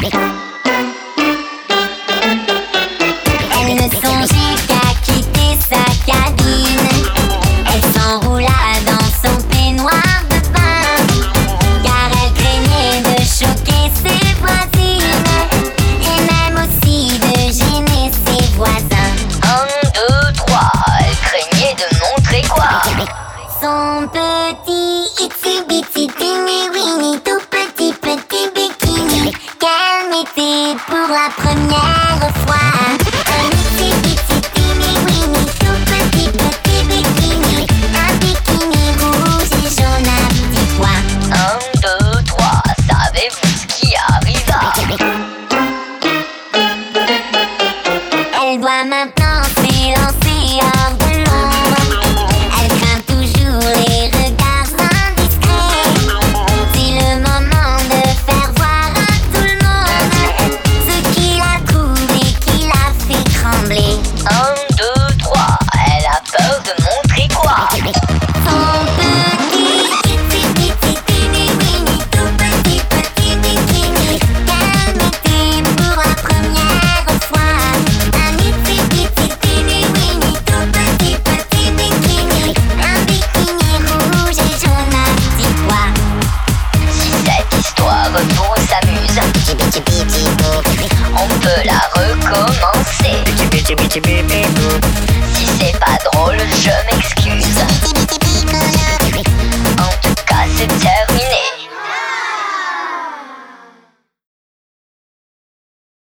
Elle ne songeait qu'à quitter sa cabine, elle s'enroula dans son peignoir de pain, car elle craignait de choquer ses voisines, et même aussi de gêner ses voisins. Un, deux, trois, elle craignait de montrer quoi? Son petit itzibititini. la première fois. Un petit, petit, petit. Un rouge et. Un, deux, trois, savez-vous ce qui arriva? Elle doit maintenant Si c'est pas drôle.